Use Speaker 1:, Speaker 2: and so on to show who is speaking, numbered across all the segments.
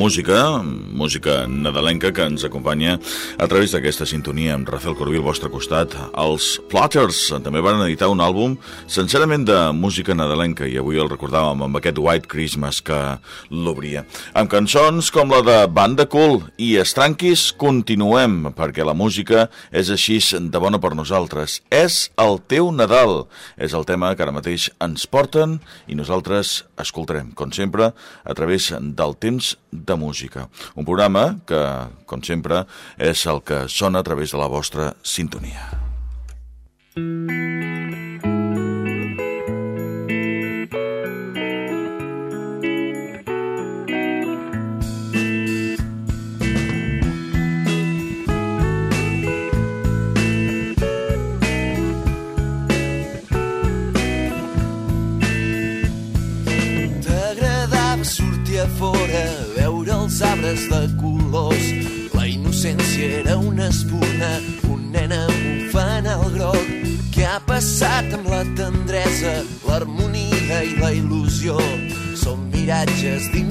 Speaker 1: música Música, nadalenca que ens acompanya a través d'aquesta sintonia amb Rafael Corbí al vostre costat. Els Plotters també van editar un àlbum sincerament de música nadalenca i avui el recordàvem amb aquest White Christmas que l'obria. Amb cançons com la de Banda Cool i Estranquis continuem perquè la música és així de bona per nosaltres. És el teu Nadal. És el tema que ara mateix ens porten i nosaltres escoltarem, com sempre, a través del temps de música. Un programa que, com sempre, és el que sona a través de la vostra sintonia.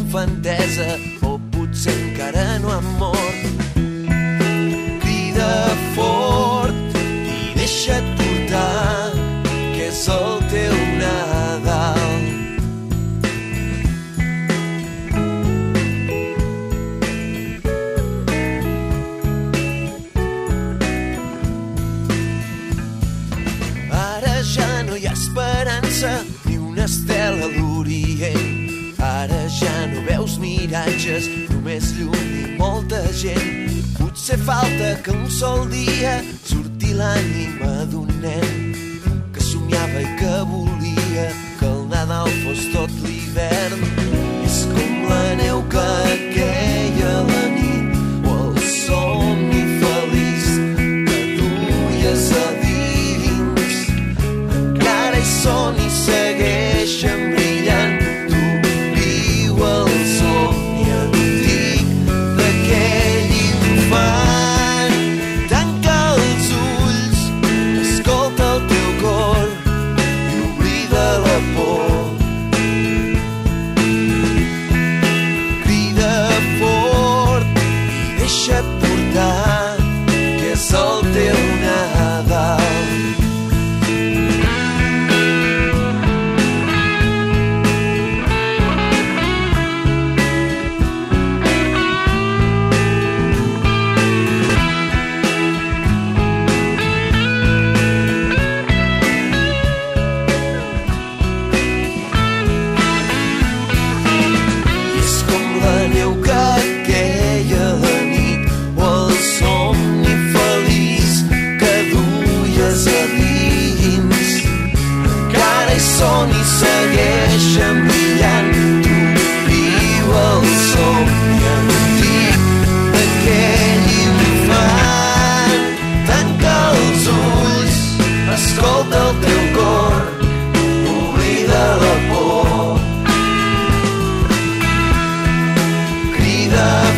Speaker 2: Miratges d'infantesa o potser encara no han mort. Crida fort i deixa't portar, que és el teu Nadal. Ara ja no hi ha esperança ni una estela a miratges, només llum i molta gent. Potser falta que un sol dia surti l'ànima d'un nen que somiava i que volia que el Nadal fos tot l'hivern. És com la neu que
Speaker 3: nada.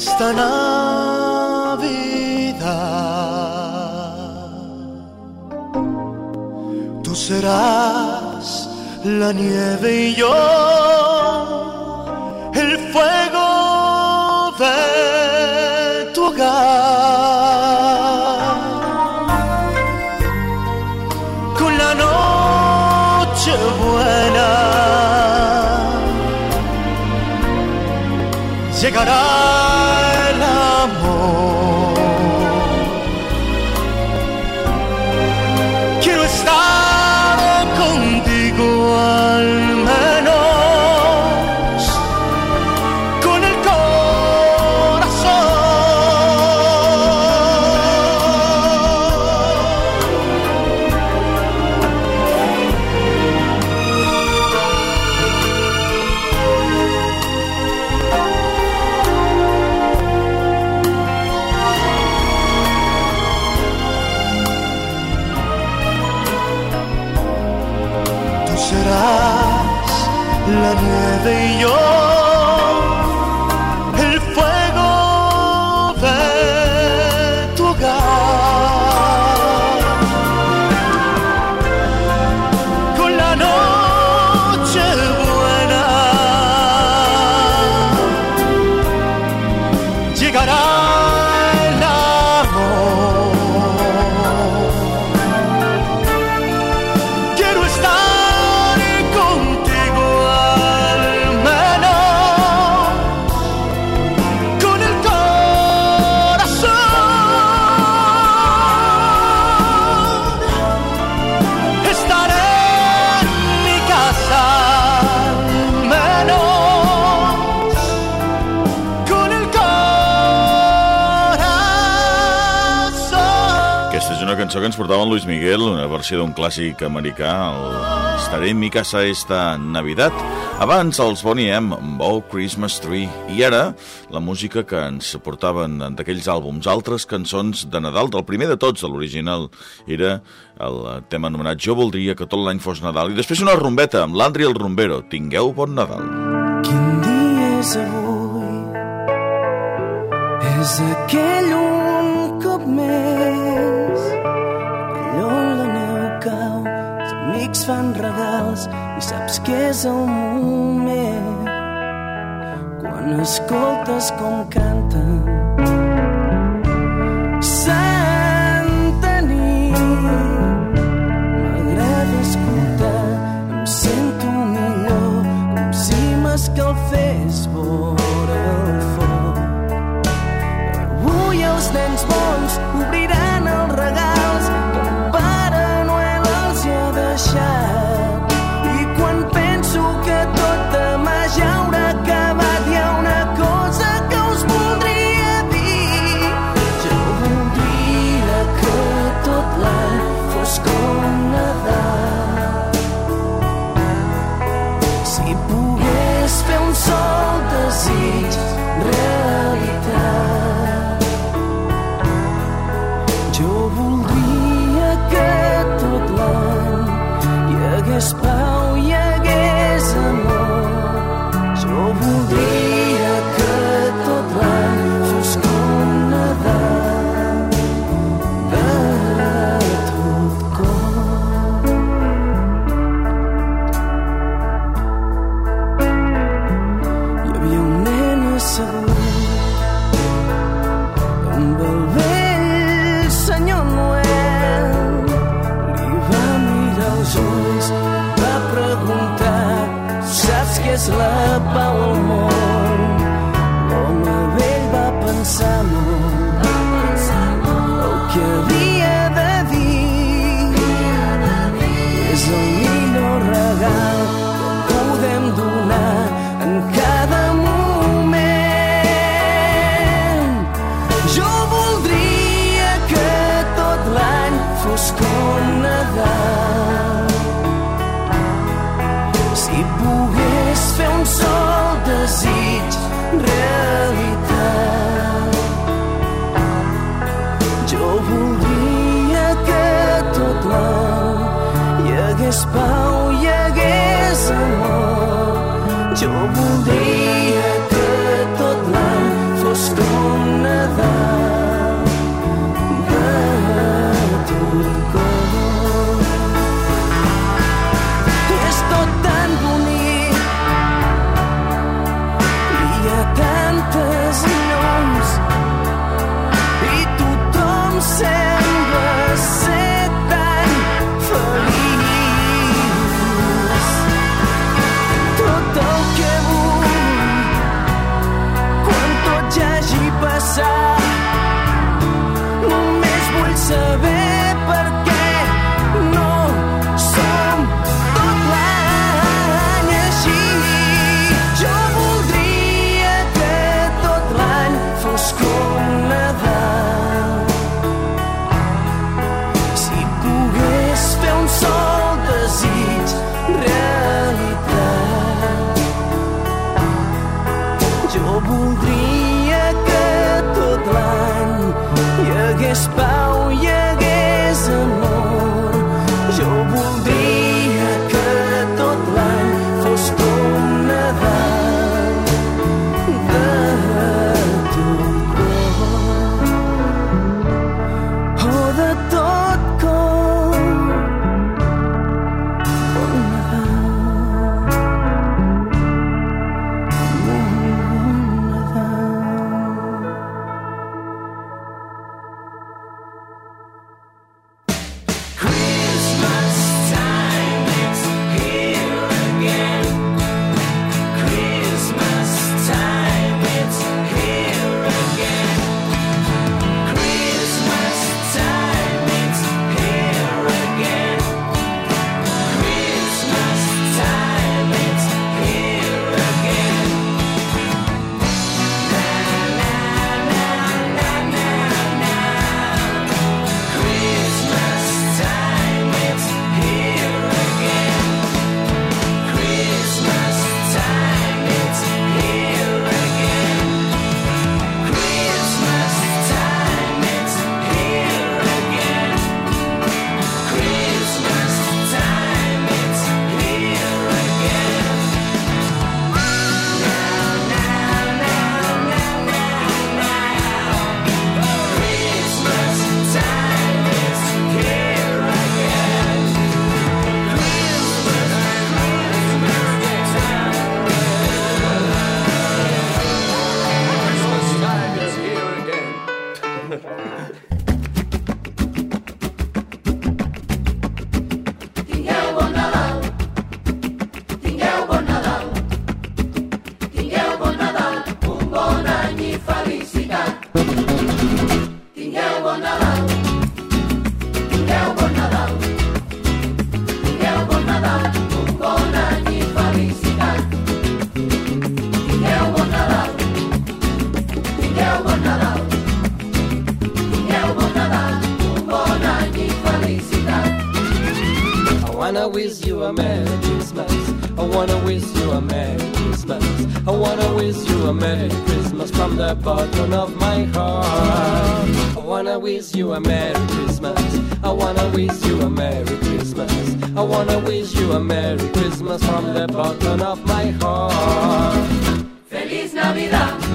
Speaker 3: Esta Navidad tú serás la nieve y yo
Speaker 1: から portava en Luis Miguel, una versió d'un clàssic americà, el Estaré en mi casa esta Navidad. Abans els Bonnie M, Bow Christmas Tree, i ara la música que ens portaven d'aquells àlbums, altres cançons de Nadal, del primer de tots, de l'original, era el tema anomenat Jo voldria que tot l'any fos Nadal. I després una rombeta amb l'Andri el Rombero, Tingueu bon Nadal.
Speaker 4: Quin dia és avui? És aquell estàs i e saps que és el moment. Quan escoltes com canten
Speaker 5: wanna wish you a Merry Christmas. I wanna wish you a Merry Christmas. I wanna wish you a Merry Christmas from the bottom of my heart. I wanna wish you a Merry Christmas. I wanna wish you a Merry Christmas. I wanna wish you a Merry Christmas from the bottom of my heart.
Speaker 6: Feliz Navidad.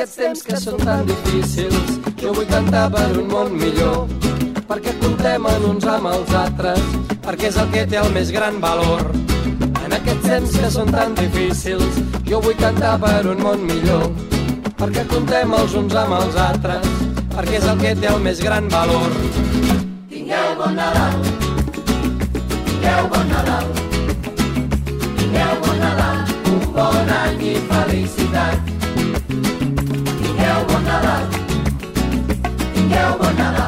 Speaker 5: Aquests temps que són tan difícils, jo vull cantar per un món millor, perquè comptem en uns amb els altres, perquè és el que té el més gran valor. En aquests temps que són tan difícils, jo vull cantar per un món millor, perquè comptem els uns amb els altres, perquè és el que té el més gran valor.
Speaker 6: Tingueu bon Nadal. Tingueu bon Nadal. Tingueu bon Nadal. Un bon any i felicitat. Tingueu bon Nadal.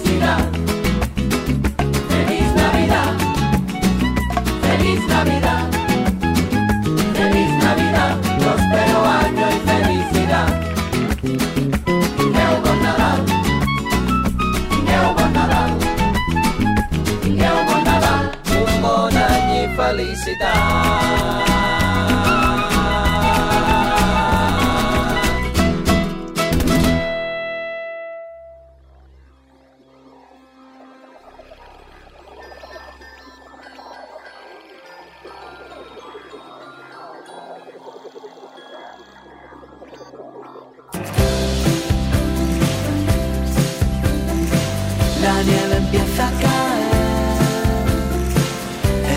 Speaker 6: felicidad. Feliz Navidad. Feliz Navidad. Feliz Navidad. Prospero año y felicidad. Ineo con Nadal. Ineo con Nadal. Ineo con Nadal.
Speaker 5: Un buen año y felicidad.
Speaker 7: La nieve empieza a caer,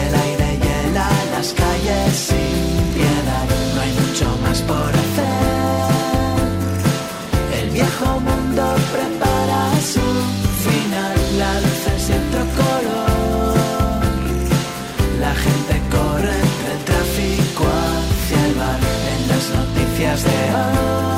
Speaker 7: el aire hiela las calles sin piedad, no hay mucho más por hacer. El viejo mundo prepara su final, la luces y otro color. La gente corre entre el tráfico hacia el bar en las noticias de hoy.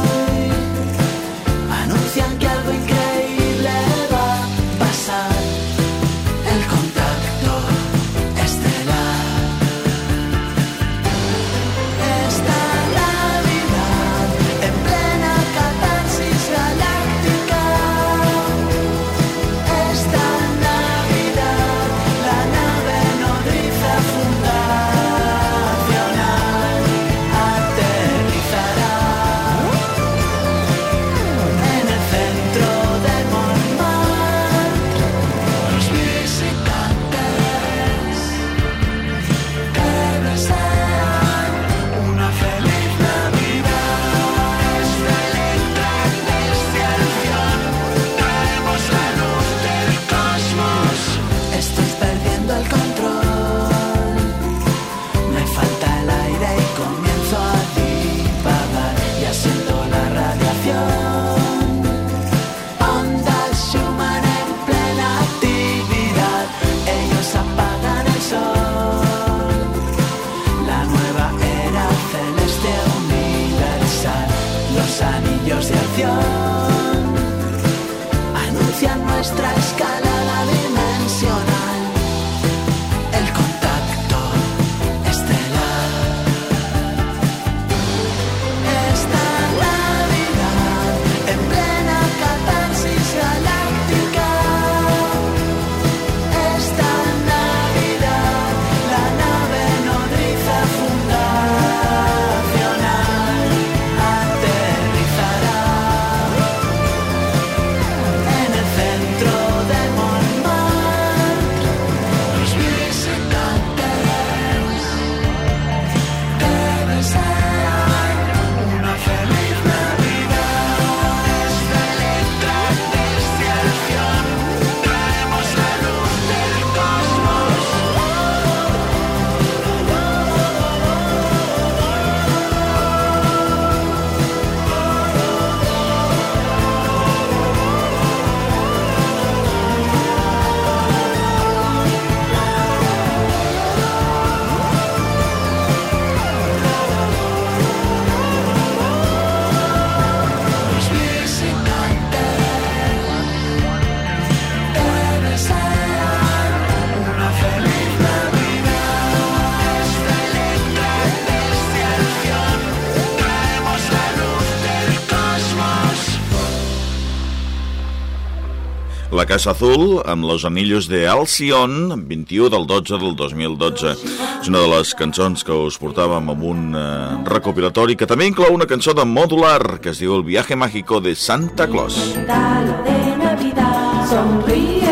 Speaker 1: Casa Azul amb Los Anillos de Alcyon, 21 del 12 del 2012. És una de les cançons que us portàvem amb un eh, recopilatori que també inclou una cançó de Modular que es diu El viaje mágico de Santa Claus.
Speaker 7: regalo de Navidad. Sonríe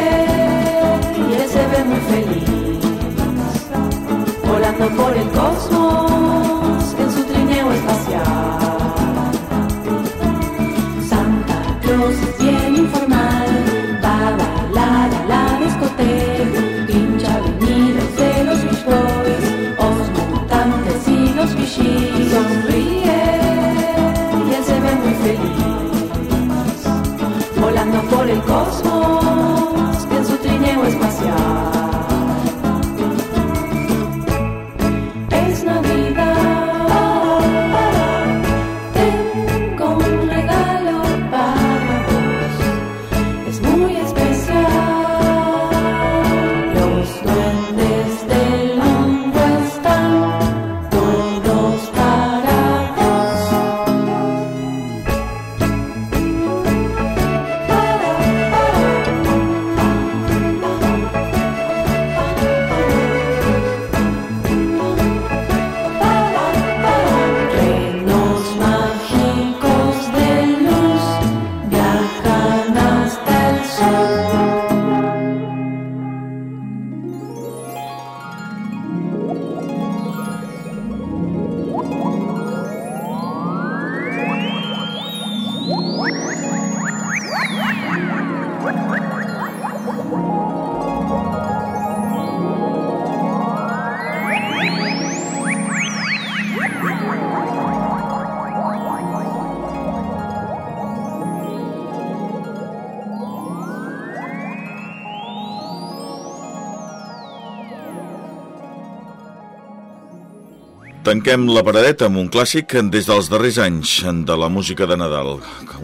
Speaker 1: Tanquem la paradeta amb un clàssic des dels darrers anys de la música de Nadal.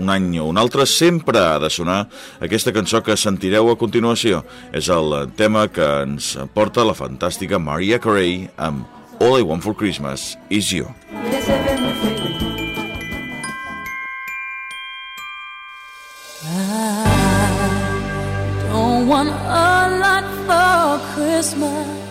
Speaker 1: Un any o un altre sempre ha de sonar aquesta cançó que sentireu a continuació. És el tema que ens porta la fantàstica Mariah Carey amb All I Want for Christmas Is You.
Speaker 7: Feliz.
Speaker 3: Don't want a lot for Christmas.